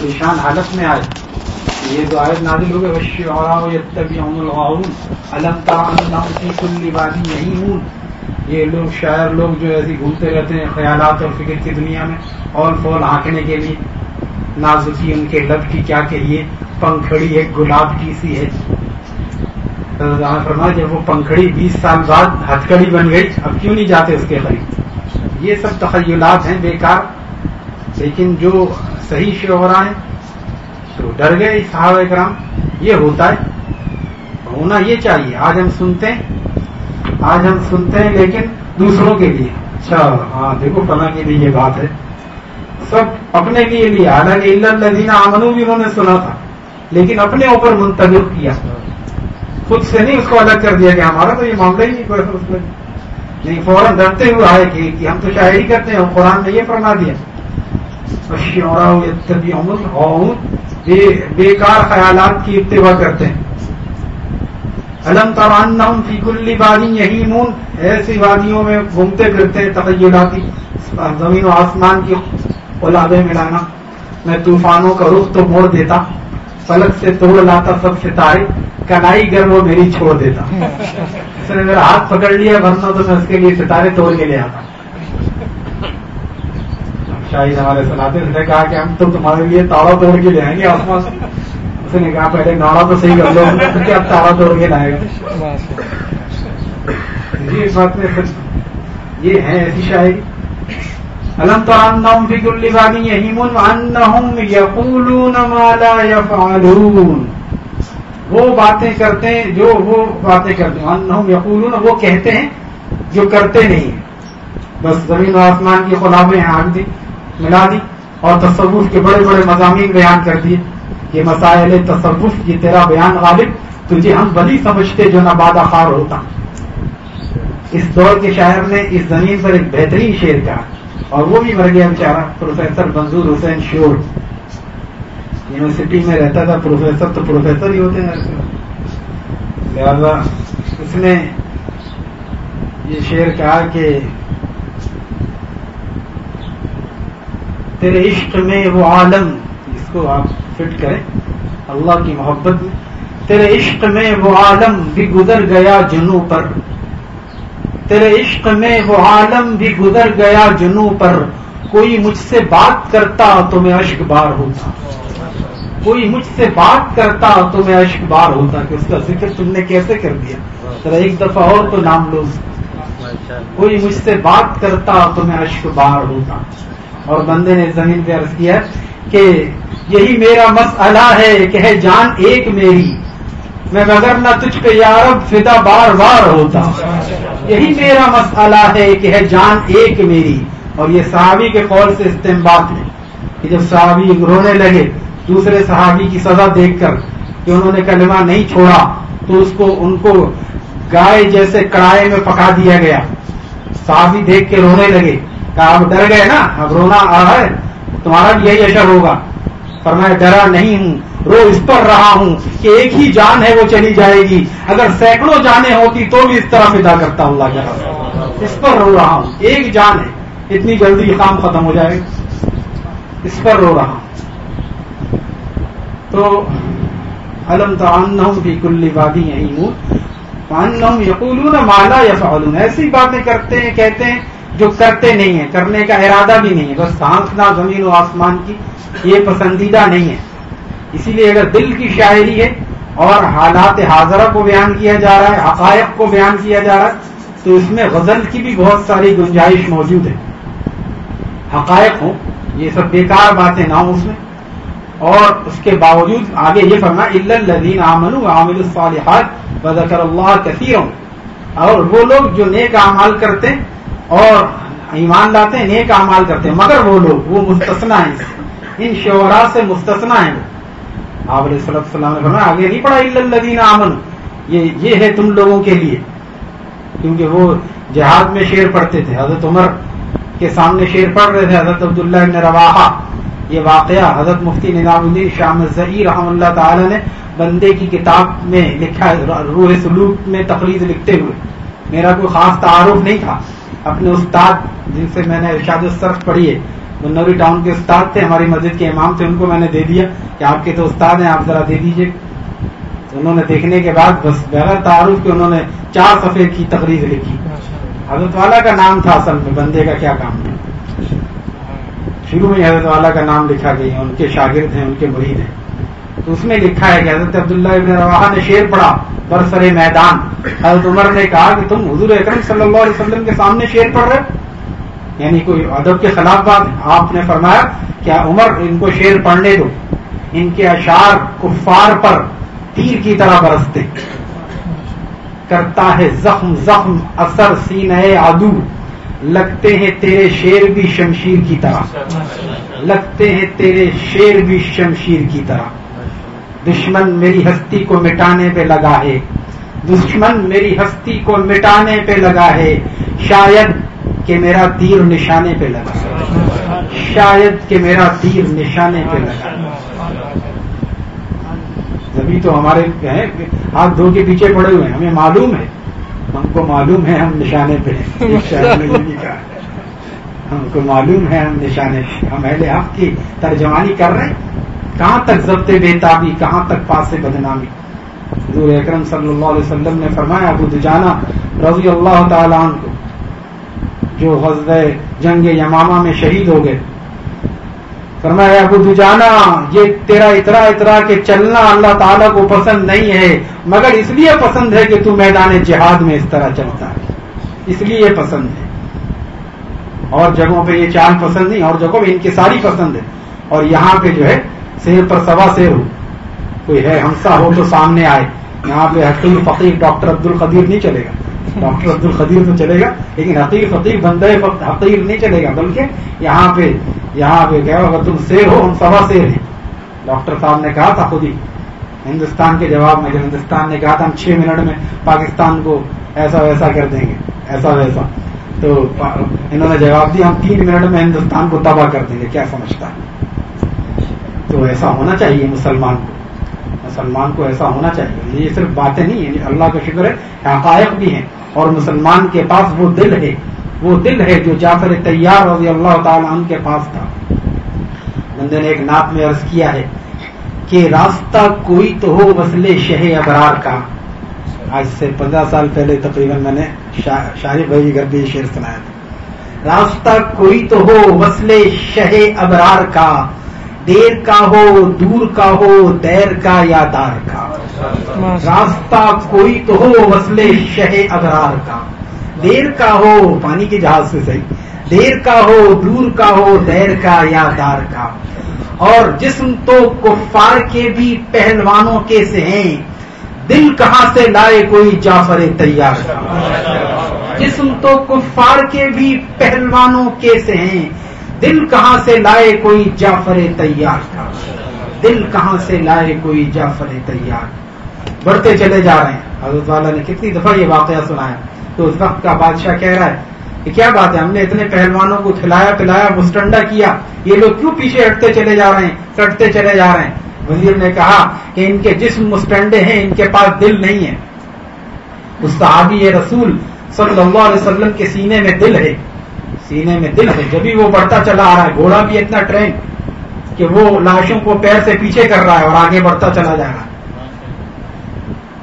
پریشان حالت میں آئے۔ یہ جو آئے نادل ہو وشی اور کل وادی نہیں ہوں یہ لوگ، شاعر لوگ جو ایسے گھومتے رہتے ہیں خیالات اور فکر کی دنیا میں، اور فول آنکھنے کے لیے۔ نازکی ان کے لب کی کیا کہیے؟ پنکھڑی ایک گلاب کی سی ہے۔ فرما جب وہ پنکھڑی بیس سال بعد ہتھکڑی بن گئی، اب کیوں نہیں جاتے اس کے قریب؟ یہ سب تخیلات ہیں، بیکار۔ لیکن جو صحیح شعرا ہیں تو ڈر گئے صحابہ کرام، یہ ہوتا ہے، ہونا یہ چاہیے، آج ہم سنتے ہیں، آج ہم سنتے ہیں لیکن دوسروں کے لیے۔ اچھا ہاں دیکھو، فلاں کے لیے یہ بات ہے۔ سب اپنے لیے لیا حالانکہ اللہ آمنو بھی انہوں نے سنا تھا، لیکن اپنے اوپر منتخب کیا۔ خود سے نہیں اس کو الگ کر دیا کہ ہمارا تو یہ معاملہ ہی نہیں کوئی نہیں یعنی فوراً ڈرتے ہوئے آئے کہ ہم تو شاعری کرتے ہیں قرآن نے یہ فرما دیا۔ یہ بیکار خیالات کی اتباع کرتے ہیں۔ علم تران فی کلی وادی یہی مون ایسی وادیوں میں گھومتے پھرتے ہیں تخیلاتی زمین و آسمان کی اولادیں ملانا۔ میں طوفانوں کا رخ تو موڑ دیتا پلک سے توڑ لاتا سب ستارے کنائی گر وہ میری چھوڑ دیتا۔ اس نے میرا ہاتھ پکڑ لیا ورنہ تو میں اس کے لیے ستارے توڑ کے لے آتا۔ شاہد ہمارے سناتے نے کہا کہ ہم تو تمہارے لیے تاڑا توڑ کے لے آئیں گے آسمان سے۔ اس نے کہا پہلے ناڑا تو صحیح کر لو کہ اب تاڑا توڑ کے لائے گا۔ جی اس بات میں یہ ہے ایسی شاعری الم تو ان فی کل وادی یہیم انہم یقولون ما لا یفعلون۔ وہ باتیں کرتے ہیں، جو وہ باتیں کرتے ہیں، انہم یقولون، وہ کہتے ہیں جو کرتے نہیں بس زمین و آسمان کی خلابیں آگ دی۔ ملا دی اور تصوف کے بڑے بڑے مضامین بیان کر دیے۔ یہ مسائل تصوف یہ تیرا بیان غالب۔ تجھے ہم ولی سمجھتے جو نبادہ خار ہوتا۔ اس دور کے شاعر نے اس زمین پر ایک بہترین شعر کہا اور وہ بھی مر گیا بیچارہ، پروفیسر منظور حسین شور یونیورسٹی میں رہتا تھا، پروفیسر تو پروفیسر ہی ہوتے ہیں۔ لہذا اس نے یہ شعر کہا کہ تیرے عشق میں وہ عالم اس کو آپ فٹ کریں اللہ کی محبت میں تیرے عشق میں وہ عالم بھی گزر گیا جنو پر۔ تیرے عشق میں وہ عالم بھی گزر گیا جنو پر۔ کوئی مجھ سے بات کرتا تو میں اشک بار ہوتا۔ کوئی مجھ سے بات کرتا تو میں اشک بار ہوتا کہ اس کا ذکر تم نے کیسے کر دیا؟ ذرا ایک دفعہ اور تو نام لو۔ کوئی مجھ سے بات کرتا تو میں اشک بار ہوتا۔ اور بندے نے زمین پہ عرض کیا کہ یہی میرا مسئلہ ہے کہ ہے جان ایک میری۔ میں مگر نہ تجھ پہ یارب فدا بار بار ہوتا۔ یہی میرا مسئلہ ہے کہ ہے جان ایک میری۔ اور یہ صحابی کے قول سے استعمال ہے کہ جب صحابی رونے لگے، دوسرے صحابی کی سزا دیکھ کر کہ انہوں نے کلمہ نہیں چھوڑا، تو اس کو، ان کو گائے جیسے کڑائے میں پکا دیا گیا۔ صحابی دیکھ کے رونے لگے۔ آپ ڈر گئے نا اب رونا آ رہا ہے تمہارا بھی یہی اشر ہوگا پر میں ڈرا نہیں ہوں رو اس پر رہا ہوں کہ ایک ہی جان ہے وہ چلی جائے گی اگر سینکڑوں جانیں ہوتی تو بھی اس طرح پیدا کرتا ہوں اللہ اس پر رو رہا ہوں ایک جان ہے اتنی جلدی کام ختم ہو جائے گا اس پر رو رہا ہوں تو علم تو بھی کلی وادی یہی ہوں یقول مالا یا ایسی باتیں کرتے ہیں کہتے ہیں جو کرتے نہیں ہیں، کرنے کا ارادہ بھی نہیں ہے۔ بس سانسنا زمین و آسمان کی یہ پسندیدہ نہیں ہے۔ اسی لیے اگر دل کی شاعری ہے اور حالات حاضرہ کو بیان کیا جا رہا ہے، حقائق کو بیان کیا جا رہا ہے، تو اس میں غزل کی بھی بہت ساری گنجائش موجود ہے۔ حقائق ہوں، یہ سب بیکار باتیں نہ ہوں اس میں۔ اور اس کے باوجود آگے یہ فرما الدین امن عامل الصالحات بذکر اللہ کثیر ہوں اور وہ لوگ جو نیک اعمال کرتے اور ایمان لاتے ہیں، نیک اعمال کرتے ہیں۔ مگر وہ لوگ، وہ مستثنا ہیں۔ ان شعرا سے مستثنا ہیں۔ آپ علیہ صلی اللہ نے فرمایا، آگے نہیں پڑھا الدین امن یہ یہ ہے تم لوگوں کے لیے۔ کیونکہ وہ جہاد میں شیر پڑھتے تھے۔ حضرت عمر کے سامنے شیر پڑھ رہے تھے۔ حضرت عبداللہ ابن رواحہ۔ یہ واقعہ حضرت مفتی نظام الدین شام ذہی رحم اللہ تعالی نے بندے کی کتاب میں لکھا روح سلوک میں تقریر لکھتے ہوئے۔ میرا کوئی خاص تعارف نہیں تھا۔ اپنے استاد جن سے میں نے ارشاد الصرف پڑھی ہے نوری ٹاؤن کے استاد تھے، ہماری مسجد کے امام تھے، ان کو میں نے دے دیا کہ آپ کے تو استاد ہیں، آپ ذرا دے دیجیے انہوں نے دیکھنے کے بعد بس بغیر تعارف کے انہوں نے چار صفحے کی تقریر لکھی۔ حضرت والا کا نام تھا اصل میں، بندے کا کیا کام؟ تھا شروع میں حضرت والا کا نام لکھا گیا، ان کے شاگرد ہیں، ان کے مرید ہیں۔ تو اس میں لکھا ہے کہ حضرت عبداللہ ابن روا نے شیر پڑھا۔ برسر میدان۔ حضرت عمر نے کہا کہ تم حضور اکرم صلی اللہ علیہ وسلم کے سامنے شیر پڑھ رہے یعنی کوئی ادب کے خلاف بات آپ نے فرمایا کیا عمر ان کو شیر پڑھنے دو۔ ان کے اشعار کفار پر تیر کی طرح برستے۔ کرتا ہے زخم زخم، اثر سین آدو لگتے ہیں تیرے شیر بھی شمشیر کی طرح۔ لگتے ہیں تیرے شیر بھی شمشیر کی طرح۔ دشمن میری ہستی کو مٹانے پہ لگا ہے۔ دشمن میری ہستی کو مٹانے پہ لگا ہے۔ شاید کہ میرا تیر نشانے پہ لگا۔ شاید کہ میرا تیر نشانے پہ لگا۔ ابھی تو ہمارے ہاتھ دھو کے پیچھے پڑے ہوئے ہیں۔ ہمیں معلوم ہے۔ ہم کو معلوم ہے ہم نشانے پہ ہم کو معلوم ہے ہم نشانے پہ ہم اہل حق کی ترجمانی کر رہے ہیں۔ کہاں تک ضبط بے تابی، کہاں تک پاس بدنامی؟ حضور اکرم صلی اللہ علیہ وسلم نے فرمایا، ابو دجانا رضی اللہ تعالیٰ عنہ کو جو غزب جنگ یمامہ میں شہید ہو گئے۔ فرمایا، ابو دجانا یہ تیرا اترا اترا کے چلنا اللہ تعالیٰ کو پسند نہیں ہے، مگر اس لیے پسند ہے کہ تو میدان جہاد میں اس طرح چلتا ہے۔ اس لیے یہ پسند ہے۔ اور جگہوں پہ یہ چاند پسند نہیں، اور جگہوں پہ ان کی ساری پسند ہے۔ اور یہاں پہ جو ہے شیر پر سوا شیر ہو کوئی ہے ہمسا ہو تو سامنے آئے۔ یہاں پہ حقیق فقیر ڈاکٹر عبد القدیر نہیں چلے گا۔ ڈاکٹر عبد القدیر تو چلے گا، لیکن حقیق فقیر بندے حقیر نہیں چلے گا، بلکہ یہاں پہ یہاں پہ کیا اگر تم شیر ہو ہم سوا شیر ہیں۔ ڈاکٹر صاحب نے کہا تھا خود ہی۔ ہندوستان کے جواب میں، جب ہندوستان نے کہا تھا ہم چھ منٹ میں پاکستان کو ایسا ویسا کر دیں گے، ایسا ویسا۔ تو انہوں نے جواب دیا، ہم تین منٹ میں ہندوستان کو تباہ کر دیں گے، کیا سمجھتا ہے؟ تو ایسا ہونا چاہیے مسلمان کو۔ مسلمان کو ایسا ہونا چاہیے۔ یہ صرف باتیں نہیں ہیں اللہ کا شکر ہے، حقائق بھی ہیں۔ اور مسلمان کے پاس وہ دل ہے، وہ دل ہے جو جعفر تیار رضی اللہ تعالیٰ عنہ کے پاس تھا۔ بندے نے ایک نعت میں عرض کیا ہے کہ راستہ کوئی تو ہو وسلے شہ ابرار کا۔ آج سے پندرہ سال پہلے تقریباً میں نے شاہ بھائی گھر بھی شعر سنایا تھا۔ راستہ کوئی تو ہو وسلے شہ ابرار کا۔ دیر کا ہو، دور کا ہو، دیر کا یا دار کا۔ راستہ کوئی تو ہو وسلے شہ ابرار کا۔ دیر کا ہو، پانی کے جہاز سے صحیح۔ دیر کا ہو، دور کا ہو، دیر کا یا دار کا۔ اور جسم تو کفار کے بھی پہلوانوں کے سے ہیں۔ دل کہاں سے لائے کوئی جعفر تیار کا؟ جسم تو کفار کے بھی پہلوانوں کے سے ہیں۔ دل کہاں سے لائے کوئی جعفر تیار کا دل کہاں سے لائے کوئی جعفر تیار؟ بڑھتے چلے جا رہے ہیں۔ حضرت والا نے کتنی دفعہ یہ واقعہ سنایا۔ تو اس وقت کا بادشاہ کہہ رہا ہے کہ کیا بات ہے؟ ہم نے اتنے پہلوانوں کو کھلایا، پلایا مسٹنڈا کیا۔ یہ لوگ کیوں پیچھے ہٹتے چلے جا رہے ہیں؟ کٹتے چلے جا رہے ہیں۔ وزیر نے کہا کہ ان کے جسم مسٹنڈے ہیں، ان کے پاس دل نہیں ہے۔ اس صحابی رسول صلی اللہ علیہ وسلم کے سینے میں دل ہے۔ سینے میں دل ہے، جبھی وہ بڑھتا چلا آ رہا ہے، گھوڑا بھی اتنا ٹرین کہ وہ لاشوں کو پیر سے پیچھے کر رہا ہے اور آگے بڑھتا چلا جا رہا ہے۔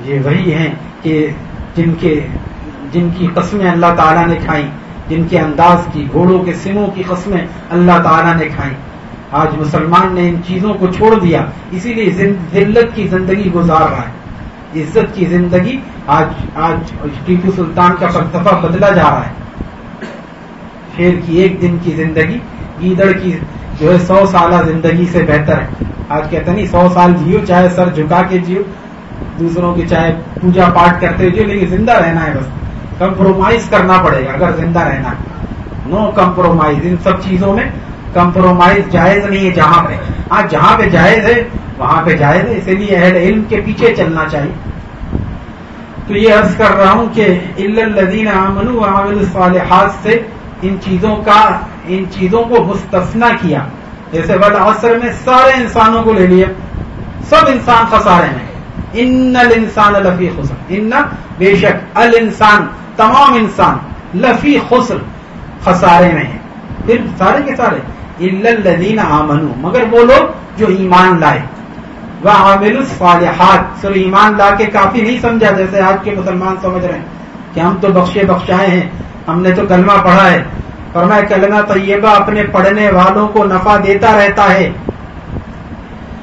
یہ وہی ہیں کہ جن کے جن کی قسمیں اللہ تعالیٰ نے کھائیں، جن کے انداز کی، گھوڑوں کے سموں کی قسمیں اللہ تعالیٰ نے کھائیں۔ آج مسلمان نے ان چیزوں کو چھوڑ دیا، اسی لیے ذلت کی زندگی گزار رہا ہے۔ عزت کی زندگی آج آج ٹیپو سلطان کا فلسفہ بدلا جا رہا ہے۔ شیر کی ایک دن کی زندگی، گیدڑ کی جو ہے سو سالہ زندگی سے بہتر ہے۔ آج کہتے نہیں، سو سال جیو، چاہے سر جھکا کے جیو، دوسروں کی چاہے پوجا پاٹ کرتے جیو، لیکن زندہ رہنا ہے بس۔ کمپرومائز کرنا پڑے گا اگر زندہ رہنا۔ نو کمپرومائز۔ ان سب چیزوں میں کمپرومائز جائز نہیں ہے جہاں پہ۔ ہاں جہاں پہ جائز ہے، وہاں پہ جائز ہے۔ اسی لیے اہل علم کے پیچھے چلنا چاہیے۔ تو یہ عرض کر رہا ہوں کہ الدین امن الصالحات سے ان چیزوں کا، ان چیزوں کو مستفنا کیا۔ جیسے بل عصر میں سارے انسانوں کو لے لیا سب انسان خسارے میں۔ ان الانسان لفی خسر۔ ان بے شک الانسان، تمام انسان لفی خسر خسارے میں ہیں۔ پھر سارے کے سارے۔ الدین آمنو مگر وہ لوگ جو ایمان لائے۔ وہ عامل الصالحات۔ سر ایمان لا کے کافی نہیں سمجھا جیسے آج کے مسلمان سمجھ رہے ہیں کہ ہم تو بخشے بخشائے ہیں۔ ہم نے تو کلمہ پڑھا ہے۔ فرمایا کلمہ طیبہ اپنے پڑھنے والوں کو نفع دیتا رہتا ہے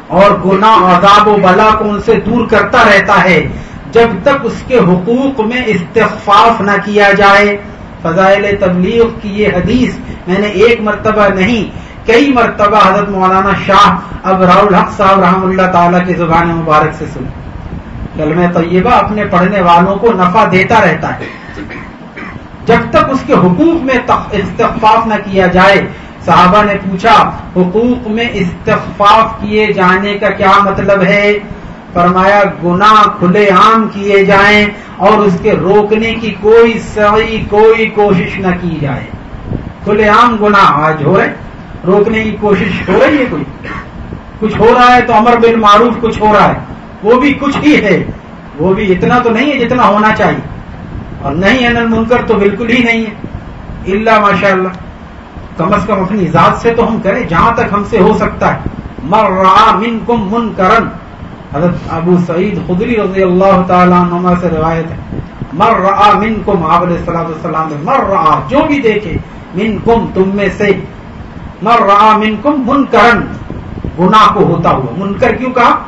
اور گناہ، عذاب و بلا کو ان سے دور کرتا رہتا ہے۔ جب تک اس کے حقوق میں استخفاف نہ کیا جائے، فضائل تبلیغ کی یہ حدیث میں نے ایک مرتبہ نہیں، کئی مرتبہ حضرت مولانا شاہ اب الحق صاحب رحم اللہ تعالی کی زبان مبارک سے سنی کلم طیبہ اپنے پڑھنے والوں کو نفع دیتا رہتا ہے۔ جب تک اس کے حقوق میں استخفاف نہ کیا جائے، صحابہ نے پوچھا، حقوق میں استخفاف کیے جانے کا کیا مطلب ہے؟ فرمایا گنا کھلے عام کیے جائیں اور اس کے روکنے کی کوئی صحیح کوئی کوشش نہ کی جائے۔ کھلے عام گنا آج ہو رہے روکنے کی کوشش ہو رہی ہے کوئی؟ کچھ ہو رہا ہے تو امر بن معروف کچھ ہو رہا ہے۔ وہ بھی کچھ ہی ہے۔ وہ بھی اتنا تو نہیں ہے جتنا ہونا چاہیے۔ اور نہیں ہے منکر تو بالکل ہی نہیں ہے۔ اللہ ماشاء اللہ کم از کم اپنی ذات سے تو ہم کریں، جہاں تک ہم سے ہو سکتا ہے۔ مر را من کم من کرن حضرت ابو سعید خدری رضی اللہ تعالیٰ نما سے روایت ہے۔ مر را من کم علیہ السلام السلام مر را جو بھی دیکھے من کم تم میں سے۔ مر را من کم من کرن گنا کو ہوتا ہوا۔ منکر کیوں کہا؟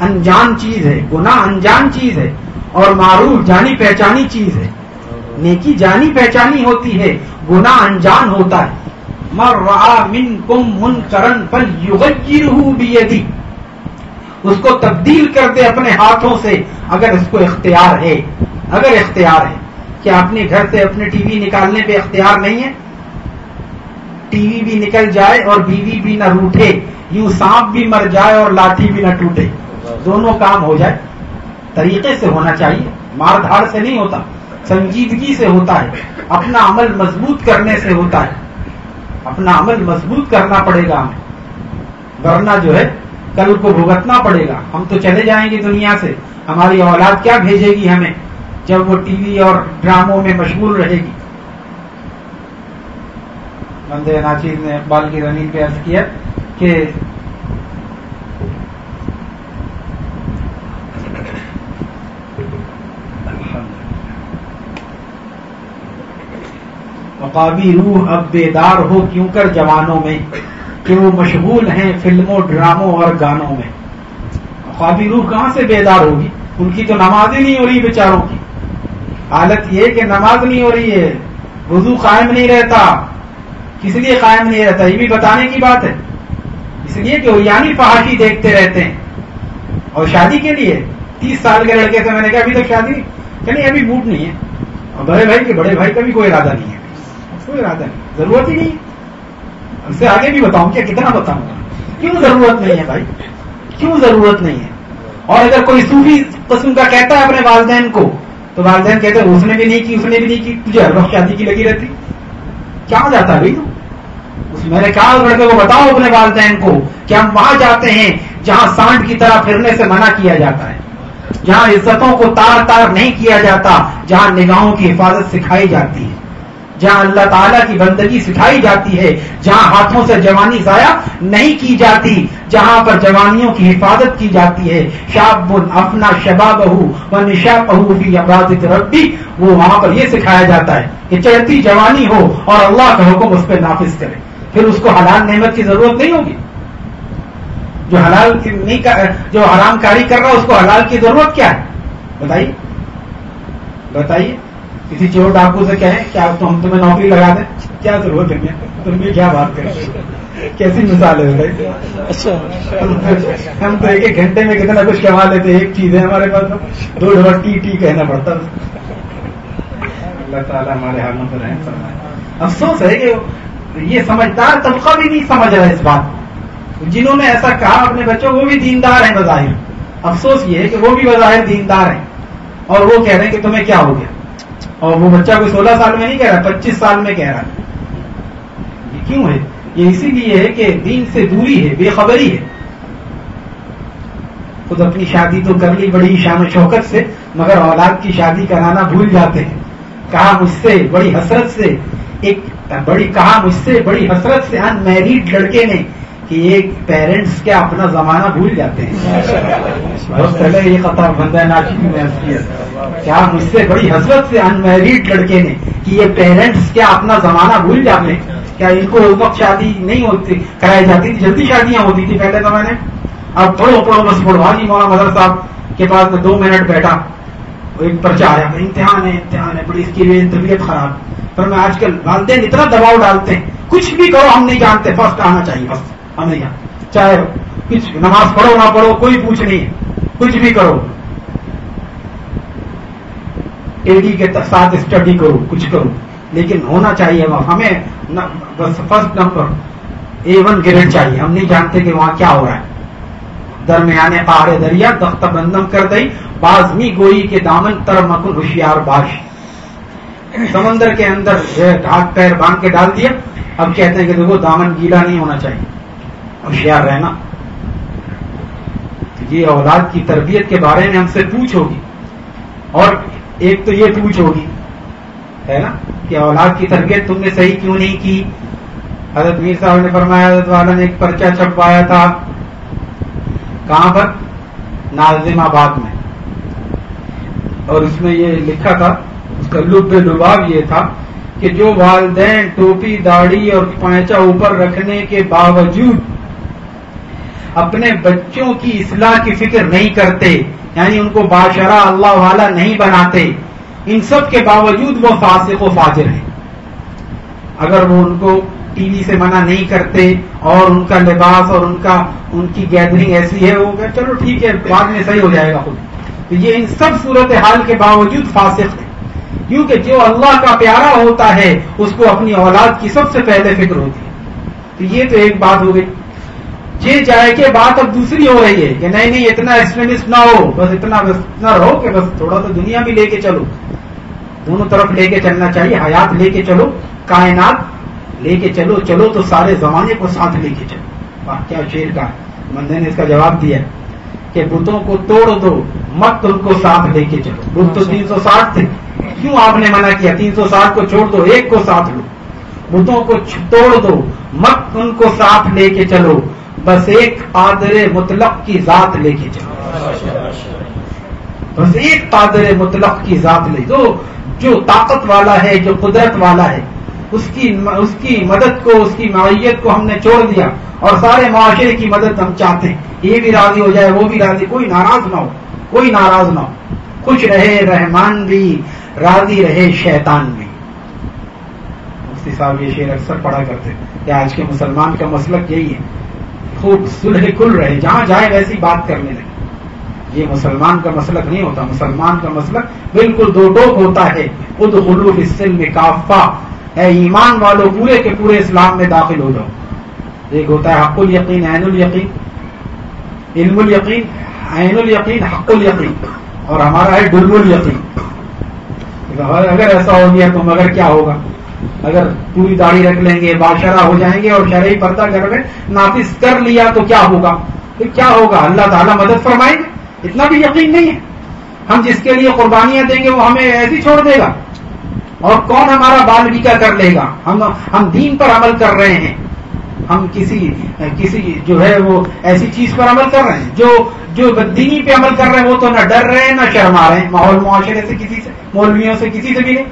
انجان چیز ہے۔ گنا انجان چیز ہے۔ اور معروف جانی پہچانی چیز ہے۔ نیکی جانی پہچانی ہوتی ہے گنا انجان ہوتا ہے۔ مر را من کم من کرن پل یوگی اس کو تبدیل کر دے اپنے ہاتھوں سے اگر اس کو اختیار ہے۔ اگر اختیار ہے، کیا اپنے گھر سے اپنے ٹی وی نکالنے پہ اختیار نہیں ہے؟ ٹی وی بھی نکل جائے اور بیوی بھی نہ روٹے یوں سانپ بھی مر جائے اور لاٹھی بھی نہ ٹوٹے۔ دونوں کام ہو جائے۔ طریقے سے ہونا چاہیے۔ مار دھاڑ سے نہیں ہوتا، سنجیدگی سے ہوتا ہے۔ اپنا عمل مضبوط کرنے سے ہوتا ہے۔ اپنا عمل مضبوط کرنا پڑے گا ہمیں۔ ورنہ جو ہے، کل کو بھگتنا پڑے گا۔ ہم تو چلے جائیں گے دنیا سے۔ ہماری اولاد کیا بھیجے گی ہمیں جب وہ ٹی وی اور ڈراموں میں مشغول رہے گی؟ بندے ناچیر نے اقبال کی رنی پہ عرض کیا کہ مقابی روح اب بیدار ہو کیوں کر جوانوں میں کہ وہ مشغول ہیں فلموں، ڈراموں اور گانوں میں؟ مقابی روح کہاں سے بیدار ہوگی؟ ان کی تو نماز ہی نہیں ہو رہی بیچاروں کی۔ حالت یہ کہ نماز نہیں ہو رہی ہے، وضو قائم نہیں رہتا۔ کس لیے قائم نہیں رہتا؟ یہ بھی بتانے کی بات ہے۔ اس لیے کہ وہ یعنی فحاشی دیکھتے رہتے ہیں۔ اور شادی کے لیے تیس سال کے لڑکے سے میں نے کہا، ابھی تک شادی کہ نہیں ابھی موڈ نہیں ہے۔ اور بڑے بھائی کے بڑے بھائی کا بھی کوئی ارادہ نہیں ہے۔ کوئی ارادہ نہیں۔ ضرورت ہی نہیں۔ اس سے آگے بھی بتاؤں کیا کتنا بتاؤں۔ گا کیوں ضرورت نہیں ہے بھائی؟ کیوں ضرورت نہیں ہے؟ اور اگر کوئی صوفی قسم کا کہتا ہے اپنے والدین کو، تو والدین کہتے ہیں اس نے بھی نہیں کی، اس نے بھی نہیں کی۔ تجھے ہر وقت شادی کی لگی رہتی۔ کیا جاتا ہے بھائی اس میں نے کہا لڑکے کو بتاؤ اپنے والدین کو کہ ہم وہاں جاتے ہیں جہاں سانڈ کی طرح پھرنے سے منع کیا جاتا ہے۔ جہاں عزتوں کو تار تار نہیں کیا جاتا، جہاں نگاہوں کی حفاظت سکھائی جاتی ہے۔ جہاں اللہ تعالیٰ کی بندگی سکھائی جاتی ہے، جہاں ہاتھوں سے جوانی ضائع نہیں کی جاتی، جہاں پر جوانیوں کی حفاظت کی جاتی ہے۔ شاب اپنا شبا بہو و نشا بہو کی عبادت ربی، وہ وہاں پر یہ سکھایا جاتا ہے کہ چڑھتی جوانی ہو اور اللہ کا حکم اس پہ نافذ کرے۔ پھر اس کو حلال نعمت کی ضرورت نہیں ہوگی۔ جو حلال نہیں جو حرام کاری کر رہا اس کو حلال کی ضرورت کیا ہے؟ بتائیے۔ بتائیے۔ کسی چور ڈاکو سے کہیں کیا ہم تمہیں نوکری لگا دیں۔ کیا ضرورت ہے تم بھی کیا بات کریں کیسی مثال ہے اچھا۔ ہم تو ایک ایک گھنٹے میں کتنا کچھ کما لیتے ایک چیز ہے ہمارے پاس۔ دو ڈبل ٹی ٹی کہنا پڑتا۔ اللہ تعالیٰ ہمارے حالوں پر رہے افسوس ہے کہ یہ سمجھدار طبقہ بھی نہیں سمجھ رہا اس بات جنہوں نے ایسا کہا اپنے بچوں وہ بھی دیندار ہیں بظاہر۔ افسوس یہ ہے کہ وہ بھی بظاہر دیندار ہیں۔ اور وہ کہہ رہے ہیں کہ تمہیں کیا ہو گیا؟ اور وہ بچہ کوئی سولہ سال میں نہیں کہہ رہا، پچیس سال میں کہہ رہا۔ ہے یہ کیوں ہے؟ یہ اسی لیے ہے کہ دین سے دوری ہے، بے خبری ہے۔ خود اپنی شادی تو کر لی بڑی شان و شوکت سے، مگر اولاد کی شادی کرانا بھول جاتے ہیں۔ کہا مجھ سے بڑی حسرت سے، ایک بڑی کہا مجھ سے بڑی حسرت سے ہاں، ان میریڈ لڑکے نے کہ ایک پیرنٹس کیا اپنا زمانہ بھول جاتے ہیں۔ بہت پہلے یہ خطا بندہ ناچی میں کیا مجھ سے بڑی حسرت سے ان میریڈ لڑکے نے کہ یہ پیرنٹس کیا اپنا زمانہ بھول جاتے ہیں؟ کیا ان کو اس وقت شادی نہیں ہوتی، کرائی جاتی تھی؟ جلدی شادیاں ہوتی تھی پہلے زمانے۔ اب پڑھو پڑھو، بس پڑھو۔ حاجی مولانا مدر صاحب کے پاس میں دو منٹ بیٹھا۔ ایک پرچہ آیا۔ امتحان ہے امتحان ہے، بڑی اس کی طبیعت خراب۔ پر میں آج کل والدین اتنا دباؤ ڈالتے ہیں۔ کچھ بھی کرو، ہم نہیں جانتے، فرسٹ آنا چاہیے، بس۔ ہم نہیں چاہے کچھ نماز پڑھو نہ پڑھو، کوئی پوچھ نہیں، کچھ بھی کرو۔ اے ڈی کے ساتھ اسٹڈی کرو، کچھ کرو۔ لیکن ہونا چاہیے ہمیں بس first number A one grade چاہیے۔ ہم نہیں جانتے کہ وہاں کیا ہو رہا ہے۔ درمیانے پہاڑے دریا تخت بندم کر دئی، بازمی گوئی کے دامن تر مکن ہوشیار باش سمندر کے اندر ہاتھ پیر باندھ کے ڈال دیا۔ اب کہتے ہیں کہ دیکھو، دامن گیلا نہیں ہونا چاہیے۔ ہوشیار رہنا۔ یہ اولاد کی تربیت کے بارے میں ہم سے پوچھ ہوگی۔ اور ایک تو یہ پوچھ ہوگی، ہے نا، کہ اولاد کی تربیت تم نے صحیح کیوں نہیں کی؟ حضرت میر صاحب نے فرمایا، حضرت والا نے ایک پرچہ چھپوایا تھا۔ کہاں پر؟ نازم آباد میں۔ اور اس میں یہ لکھا تھا، اس کا لب لباب یہ تھا کہ جو والدین ٹوپی داڑھی اور پائچا اوپر رکھنے کے باوجود اپنے بچوں کی اصلاح کی فکر نہیں کرتے یعنی ان کو باشرہ اللہ والا نہیں بناتے، ان سب کے باوجود وہ فاسق و فاجر ہیں۔ اگر وہ ان کو ٹی وی سے منع نہیں کرتے اور ان کا لباس اور ان کا، ان کی گیدرنگ ایسی ہے، وہ چلو ٹھیک ہے، بعد میں صحیح ہو جائے گا خود۔ یہ ان سب صورت حال کے باوجود فاسق ہے کیونکہ جو اللہ کا پیارا ہوتا ہے، اس کو اپنی اولاد کی سب سے پہلے فکر ہوتی ہے۔ تو یہ تو ایک بات ہو گئی۔ یہ جائے کہ بات اب دوسری ہو رہی ہے کہ نہیں نہیں، اتنا ایکسٹریمسٹ نہ ہو، بس اتنا اتنا رہو کہ بس تھوڑا سا دنیا بھی لے کے چلو۔ دونوں طرف لے کے چلنا چاہیے، حیات لے کے چلو، کائنات لے کے چلو چلو تو سارے زمانے کو ساتھ لے کے چلو۔ کیا شیر کا بندے نے اس کا جواب دیا کہ بتوں کو توڑ دو، مت ان کو ساتھ لے کے چلو۔ بت تو تین سو ساٹھ تھے۔ کیوں آپ نے منع کیا؟ تین سو ساٹھ کو چھوڑ دو، ایک کو ساتھ لو۔ بتوں کو توڑ دو، مت ان کو ساتھ لے کے چلو۔ بس ایک قادر مطلق کی ذات لے کے چلو بس ایک قادر مطلق کی ذات لے۔ دو جو طاقت والا ہے، جو قدرت والا ہے، اس کی اس کی مدد کو، اس کی معیت کو ہم نے چھوڑ دیا اور سارے معاشرے کی مدد ہم چاہتے ہیں۔ یہ بھی راضی ہو جائے، وہ بھی راضی۔ کوئی ناراض نہ ہو، کوئی ناراض نہ ہو۔ خوش رہے رحمان بھی، راضی رہے شیطان بھی۔ مفتی صاحب یہ شعر اکثر پڑھا کرتے کہ آج کے مسلمان کا مسلک یہی ہے۔ خوب سلح کل رہے جہاں جائے ویسی بات کرنے لگے۔ یہ مسلمان کا مسلک نہیں ہوتا۔ مسلمان کا مسلک بالکل دو ٹوک ہوتا ہے۔ خود خلوف اسلم میں کافا ہے ایمان والوں پورے کے پورے اسلام میں داخل ہو جاؤ۔ ایک ہوتا ہے حق الیقین، عین الیقین۔ علم الیقین، عین الیقین، حق الیقین۔ اور ہمارا ہے ڈلم الیقین۔ اگر ایسا ہو گیا تو مگر کیا ہوگا؟ اگر پوری داڑھی رکھ لیں گے بادشاہ ہو جائیں گے اور شرعی پردہ گھر میں نافذ کر لیا تو کیا ہوگا؟ پھر کیا ہوگا؟ اللہ تعالیٰ مدد فرمائیں گے اتنا بھی یقین نہیں ہے۔ ہم جس کے لیے قربانیاں دیں گے، وہ ہمیں ایسی چھوڑ دے گا۔ اور کون ہمارا بال بیکا کر لے گا؟ ہم ہم دین پر عمل کر رہے ہیں۔ ہم کسی کسی جو ہے وہ ایسی چیز پر عمل کر رہے ہیں۔ جو جو دینی پہ عمل کر رہے ہیں، وہ تو نہ ڈر رہے ہیں، نہ شرما رہے ہیں۔ ماحول معاشرے سے کسی سے، مولویوں سے کسی سے بھی نہیں۔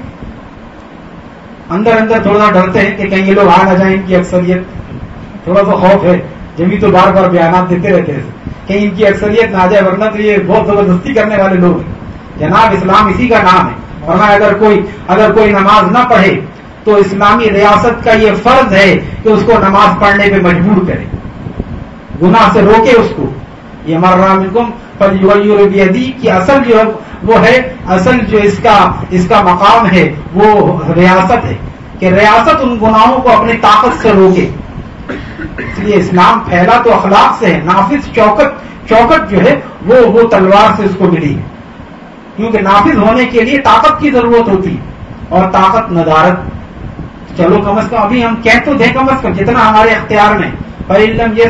اندر اندر تھوڑا ڈرتے ہیں کہ کہیں یہ لوگ آ نہ جائیں ان کی اکثریت۔ تھوڑا سا خوف ہے۔ جبھی تو بار بار بیانات دیتے رہتے ہیں۔ کہیں ان کی اکثریت نہ جائے، ورنہ تو یہ بہت زبردستی کرنے والے لوگ ہیں۔ جناب اسلام اسی کا نام ہے۔ ورنہ اگر کوئی اگر کوئی نماز نہ پڑھے، تو اسلامی ریاست کا یہ فرض ہے کہ اس کو نماز پڑھنے پہ مجبور کرے۔ گناہ سے روکے اس کو۔ یہ مرام کی اصل جو وہ ہے، اصل جو اس کا اس کا مقام ہے، وہ ریاست ہے۔ کہ ریاست ان گناہوں کو اپنی طاقت سے روکے۔ اس لیے اسلام پھیلا تو اخلاق سے ہے، نافذ چوکٹ چوکٹ جو ہے، وہ وہ تلوار سے اس کو ملی۔ ہے کیونکہ نافذ ہونے کے لیے طاقت کی ضرورت ہوتی اور طاقت ندارت۔ چلو کم از کم، ابھی ہم کہہ تو دیں کم از کم، جتنا ہمارے اختیار میں۔ پر علم یہ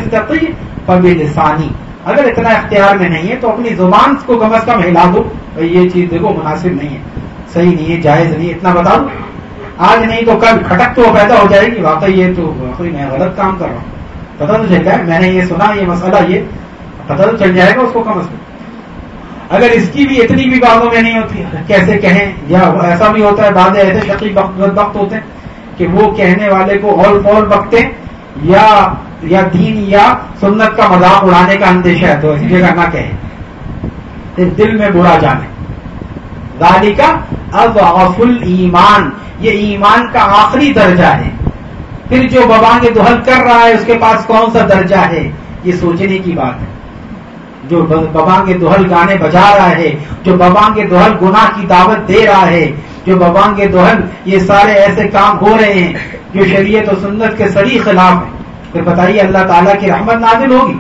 پبی لسانی اگر اتنا اختیار میں نہیں ہے تو اپنی زبان کو کم از کم ہلا دو۔ یہ چیز دیکھو مناسب نہیں ہے۔ صحیح نہیں ہے، جائز نہیں اتنا بتا دو آج نہیں تو کل کھٹک تو پیدا ہو جائے گی۔ واقعی یہ تو واقعی میں غلط کام کر رہا ہوں۔ پتہ تو چل جائے میں نے یہ سنا، یہ مسئلہ یہ۔ پتہ تو چل جائے گا اس کو کم از کم۔ اگر اس کی بھی اتنی بھی باتوں میں نہیں ہوتی کیسے کہیں، یا ایسا بھی ہوتا ہے، بعض ایسے شکیل وقت ہوتے ہیں کہ وہ کہنے والے کو اور فول بکتے یا یا دین یا سنت کا مذاق اڑانے کا اندیشہ ہے، تو ایسی جگہ نہ کہیں۔ دل میں برا جانے۔ گالی کا اب افل ایمان یہ ایمان کا آخری درجہ ہے۔ پھر جو ببانگ دہل کر رہا ہے، اس کے پاس کون سا درجہ ہے؟ یہ سوچنے کی بات ہے۔ جو ببانگ دہل گانے بجا رہا ہے، جو ببانگ دہل گناہ کی دعوت دے رہا ہے، جو ببانگ دہل یہ سارے ایسے کام ہو رہے ہیں، جو شریعت و سنت کے سری خلاف ہیں۔ پھر بتائیے اللہ تعالیٰ کی رحمت نازل ہوگی۔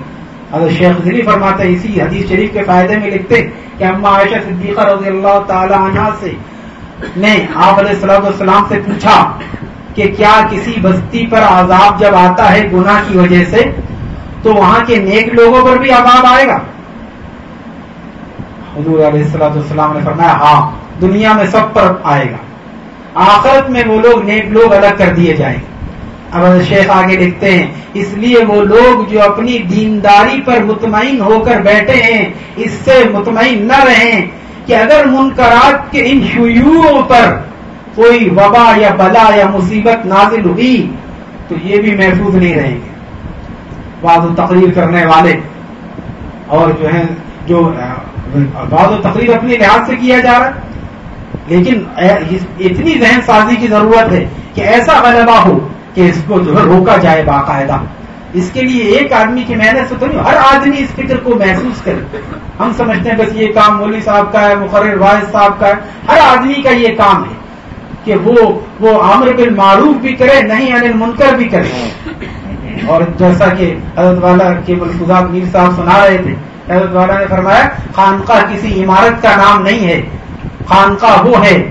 اگر شیخ ذری فرماتے ہیں، اسی حدیث شریف کے فائدے میں لکھتے کہ اما عائشہ صدیقہ رضی اللہ تعالی عنہ سے نے آپ علیہ السلام السلام سے پوچھا کہ کیا کسی بستی پر عذاب جب آتا ہے گناہ کی وجہ سے، تو وہاں کے نیک لوگوں پر بھی عذاب آئے گا۔ حضور علیہ السلام السلام نے فرمایا ہاں دنیا میں سب پر آئے گا، آخرت میں وہ لوگ نیک لوگ الگ کر دیے جائیں گے۔ اب شیخ آگے لکھتے ہیں۔ اس لیے وہ لوگ جو اپنی دینداری پر مطمئن ہو کر بیٹھے ہیں، اس سے مطمئن نہ رہیں کہ اگر منکرات کے ان شیوعوں پر کوئی وبا یا بلا یا مصیبت نازل ہوئی، تو یہ بھی محفوظ نہیں رہیں گے۔ بعض و تقریر کرنے والے اور جو ہیں، جو بعض و تقریر اپنے لحاظ سے کیا جا رہا ہے۔ لیکن اتنی ذہن سازی کی ضرورت ہے کہ ایسا غلبہ ہو کہ اس کو جو ہے روکا جائے باقاعدہ۔ اس کے لیے ایک آدمی کی محنت سے تو نہیں، ہر آدمی اس فکر کو محسوس کرے۔ ہم سمجھتے ہیں بس یہ کام مولوی صاحب کا ہے، مقرر واحد صاحب کا ہے۔ ہر آدمی کا یہ کام ہے کہ وہ وہ عامر بن معروف بھی کرے، نہیں انل منکر بھی کرے۔ اور جیسا کہ حضرت والا کے ملفوظات میر صاحب سنا رہے تھے، حضرت والا نے فرمایا، خانقاہ کسی عمارت کا نام نہیں ہے۔ خانقاہ وہ ہے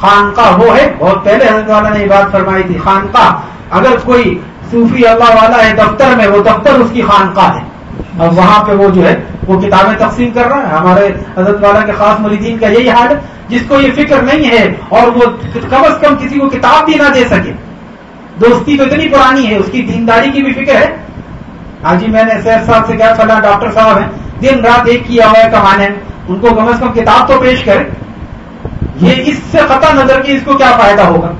خانقاہ وہ ہے، بہت پہلے حضرت والا نے یہ بات فرمائی تھی، خانقاہ۔ اگر کوئی صوفی اللہ والا ہے دفتر میں، وہ دفتر اس کی خانقاہ ہے۔ اور وہاں پہ وہ جو ہے، وہ کتابیں تقسیم کر رہا ہے۔ ہمارے حضرت والا کے خاص مریدین کا یہی حال ہے، جس کو یہ فکر نہیں ہے اور وہ کم از کم کسی کو کتاب بھی نہ دے سکے۔ دوستی تو اتنی پرانی ہے، اس کی دینداری کی بھی فکر ہے۔ ہاں جی میں نے سیر صاحب سے کہا، فلاں ڈاکٹر صاحب ہیں، دن رات ایک کیا ہوا ہے کمانے ان کو کم از کم کتاب تو پیش کرے یہ اس سے قطع نظر کی اس کو کیا فائدہ ہوگا؟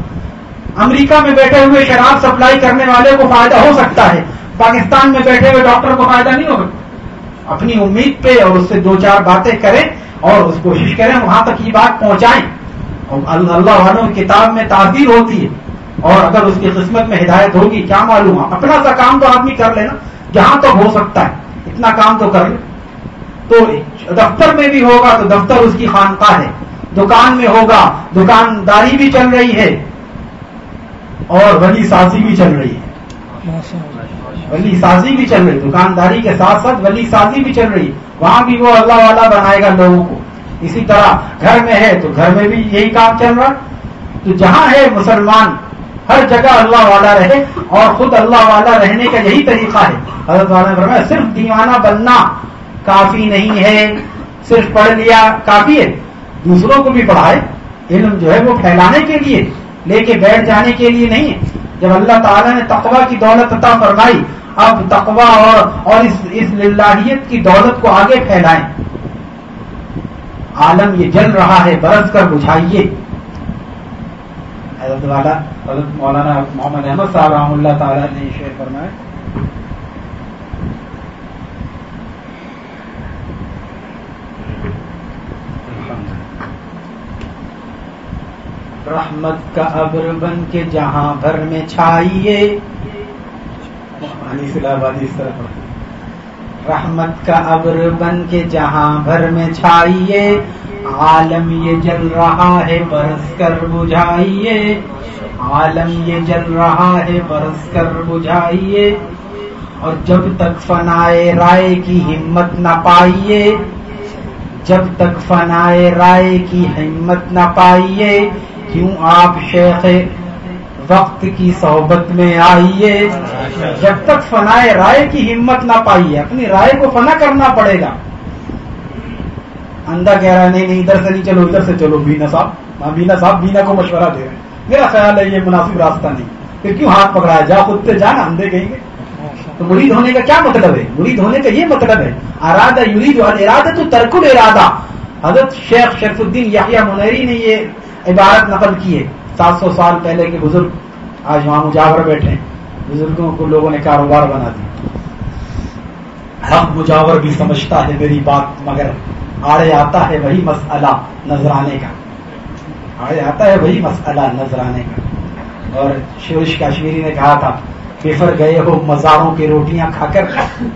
امریکہ میں بیٹھے ہوئے شراب سپلائی کرنے والے کو فائدہ ہو سکتا ہے، پاکستان میں بیٹھے ہوئے ڈاکٹر کو فائدہ نہیں ہوگا۔ اپنی امید پہ اور اس سے دو چار باتیں کریں اور اس کوشش کریں وہاں تک یہ بات پہنچائیں۔ اور اللہ والوں کتاب میں تعبیر ہوتی ہے۔ اور اگر اس کی قسمت میں ہدایت ہوگی، کیا معلوم؟ ہے اپنا سا کام تو آدمی کر لینا جہاں تک ہو سکتا ہے، اتنا کام تو کر لے۔ تو دفتر میں بھی ہوگا تو دفتر اس کی خانقاہ ہے۔ دکان میں ہوگا، دکانداری بھی چل رہی ہے اور ولی سازی بھی چل رہی ہے۔ ولی سازی بھی چل رہی دکانداری کے ساتھ ساتھ ولی سازی بھی چل رہی وہاں بھی وہ اللہ والا بنائے گا لوگوں کو۔ اسی طرح گھر میں ہے تو گھر میں بھی یہی کام چل رہا۔ تو جہاں ہے مسلمان، ہر جگہ اللہ والا رہے اور خود اللہ والا رہنے کا یہی طریقہ ہے۔ حضرت والا صرف دیوانہ بننا کافی نہیں ہے، صرف پڑھ لیا کافی ہے۔ دوسروں کو بھی پڑھائے، علم جو ہے وہ پھیلانے کے لیے لے کے بیٹھ جانے کے لیے نہیں ہے۔ جب اللہ تعالیٰ نے تقوا کی دولت عطا فرمائی، اب تقوا اور اور اس اس للہیت کی دولت کو آگے پھیلائیں۔ عالم یہ جل رہا ہے، برس کر بجھائیے حضرت والا، حضرت مولانا محمد احمد صاحب رحم اللہ تعالیٰ نے شیئر فرمایا۔ رحمت کا ابر بن کے جہاں بھر میں چھائیے۔ رحمت کا ابر بن کے جہاں بھر میں چھائیے۔ عالم یہ جل رہا ہے برس کر بجھائیے۔ عالم یہ جل رہا ہے برس کر بجھائیے۔ اور جب تک فنائے رائے کی ہمت نہ پائیے جب تک فنائے رائے کی ہمت نہ پائیے کیوں آپ شیخ وقت کی صحبت میں آئیے؟ جب تک فنائے رائے کی ہمت نہ پائیے، اپنی رائے کو فنا کرنا پڑے گا۔ اندھا کہہ رہا ہے، نہیں نہیں، ادھر سے نہیں چلو، ادھر سے چلو، بینا صاحب۔ ہاں بینا صاحب، بینا کو مشورہ دے رہے ہیں۔ میرا خیال ہے یہ مناسب راستہ نہیں۔ پھر کیوں ہاتھ پکڑایا؟ جا خود سے جانا ہم دے گئیں گے۔ تو مرید ہونے کا کیا مطلب ہے؟ مرید ہونے کا یہ مطلب ہے۔ ارادہ یرید ارادہ تو ترک ارادہ حضرت شیخ شیخ الدین یحییٰ منیری نے یہ عبارت نقل کی ہے سات سو سال پہلے کے بزرگ آج وہاں مجاور بیٹھے بزرگوں کو لوگوں نے کاروبار بنا دیا۔ حق مجاور بھی سمجھتا ہے میری بات، مگر آڑے آتا ہے وہی مسئلہ نظرانے کا۔ آڑے آتا ہے وہی مسئلہ نظرانے کا۔ اور شورش کاشمیری نے کہا تھا بفر گئے ہو، مزاروں کی روٹیاں کھا کر